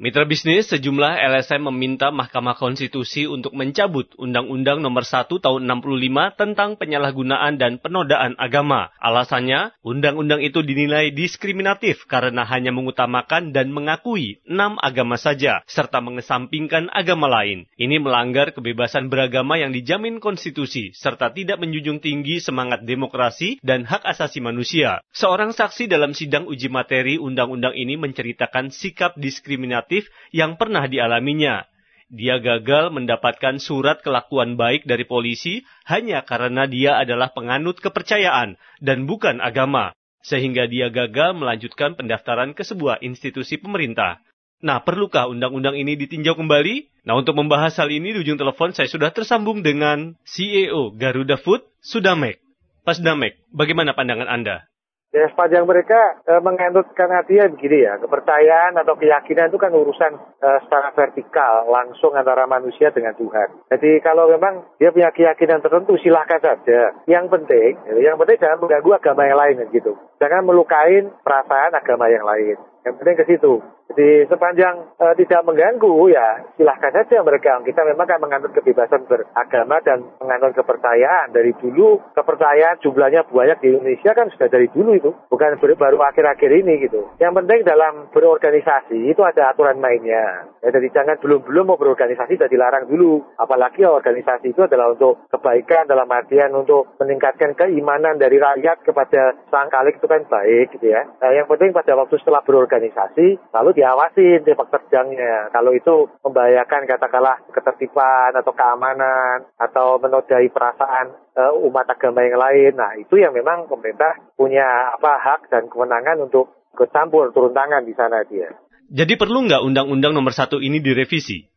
Mitra bisnis, sejumlah LSM meminta Mahkamah Konstitusi untuk mencabut Undang-Undang Nomor 1 Tahun 65 tentang penyalahgunaan dan penodaan agama. Alasannya, undang-undang itu dinilai diskriminatif karena hanya mengutamakan dan mengakui enam agama saja, serta mengesampingkan agama lain. Ini melanggar kebebasan beragama yang dijamin konstitusi, serta tidak menjunjung tinggi semangat demokrasi dan hak asasi manusia. Seorang saksi dalam sidang uji materi undang-undang ini menceritakan sikap diskriminatif yang pernah dialaminya. Dia gagal mendapatkan surat kelakuan baik dari polisi hanya karena dia adalah penganut kepercayaan dan bukan agama, sehingga dia gagal melanjutkan pendaftaran ke sebuah institusi pemerintah. Nah, perlukah undang-undang ini ditinjau kembali? Nah, untuk membahas hal ini di ujung telepon saya sudah tersambung dengan CEO Garuda Food, Sudamek. Pak Sudamek, bagaimana pandangan Anda? Ya sepanjang mereka e, menganutkan hatinya begini ya, kepercayaan atau keyakinan itu kan urusan e, secara vertikal langsung antara manusia dengan Tuhan. Jadi kalau memang dia punya keyakinan tertentu silahkan saja. Yang penting, yang penting jangan mengganggu agama yang lain gitu. Jangan melukai perasaan agama yang lain. Yang penting ke situ. Jadi sepanjang uh, tidak mengganggu ya silahkan saja mereka. Kita memang kan menganut kebebasan beragama dan menganut kepercayaan. Dari dulu kepercayaan jumlahnya banyak di Indonesia kan sudah dari dulu itu. Bukan baru akhir-akhir ini gitu. Yang penting dalam berorganisasi itu ada aturan mainnya. Ya, jadi jangan belum-belum mau berorganisasi sudah dilarang dulu. Apalagi organisasi itu adalah untuk kebaikan dalam artian untuk meningkatkan keimanan dari rakyat kepada sang kalik itu kan baik gitu ya. Nah, yang penting pada waktu setelah berorganisasi lalu diawasin sepak terjangnya. Kalau itu membahayakan katakanlah ketertiban atau keamanan atau menodai perasaan uh, umat agama yang lain. Nah, itu yang memang pemerintah punya apa hak dan kewenangan untuk kecampur turun tangan di sana dia. Jadi perlu nggak undang-undang nomor satu ini direvisi?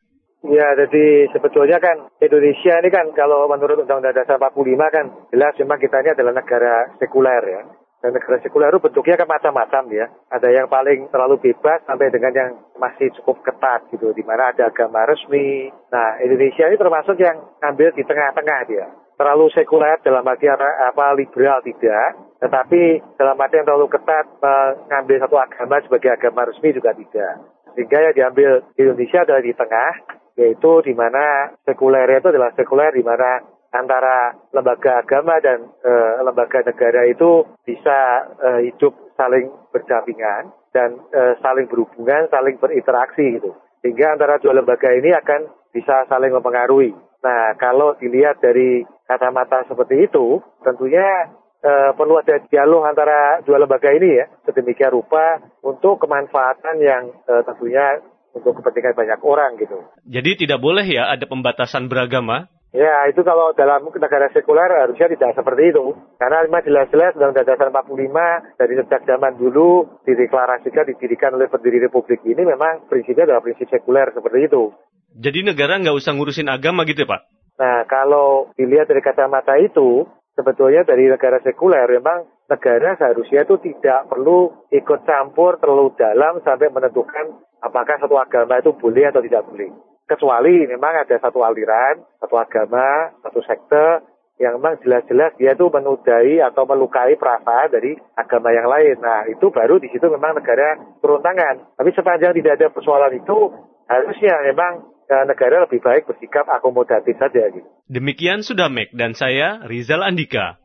Ya, jadi sebetulnya kan Indonesia ini kan kalau menurut Undang-Undang Dasar 45 kan jelas memang kita ini adalah negara sekuler ya. Dan negara sekuler itu bentuknya kan macam-macam ya. Ada yang paling terlalu bebas sampai dengan yang masih cukup ketat gitu. Di mana ada agama resmi. Nah Indonesia ini termasuk yang ngambil di tengah-tengah dia. Terlalu sekuler dalam arti apa liberal tidak. Tetapi dalam arti yang terlalu ketat mengambil satu agama sebagai agama resmi juga tidak. Sehingga yang diambil di Indonesia adalah di tengah, yaitu di mana sekuler itu adalah sekuler di mana antara lembaga agama dan e, lembaga negara itu bisa e, hidup saling berdampingan dan e, saling berhubungan, saling berinteraksi gitu. Sehingga antara dua lembaga ini akan bisa saling mempengaruhi. Nah, kalau dilihat dari kacamata seperti itu, tentunya e, perlu ada dialog antara dua lembaga ini ya, sedemikian rupa untuk kemanfaatan yang e, tentunya untuk kepentingan banyak orang gitu. Jadi tidak boleh ya ada pembatasan beragama Ya, itu kalau dalam negara sekuler harusnya tidak seperti itu. Karena memang jelas-jelas dalam Dasar 45 dari sejak zaman dulu dideklarasikan, didirikan oleh pendiri Republik ini memang prinsipnya adalah prinsip sekuler seperti itu. Jadi negara nggak usah ngurusin agama gitu ya Pak? Nah, kalau dilihat dari kacamata itu, sebetulnya dari negara sekuler memang negara seharusnya itu tidak perlu ikut campur terlalu dalam sampai menentukan apakah satu agama itu boleh atau tidak boleh kecuali memang ada satu aliran, satu agama, satu sekte yang memang jelas-jelas dia itu menudai atau melukai perasaan dari agama yang lain. Nah, itu baru di situ memang negara turun tangan. Tapi sepanjang tidak ada persoalan itu, harusnya memang eh, negara lebih baik bersikap akomodatif saja. Gitu. Demikian sudah Mek dan saya Rizal Andika.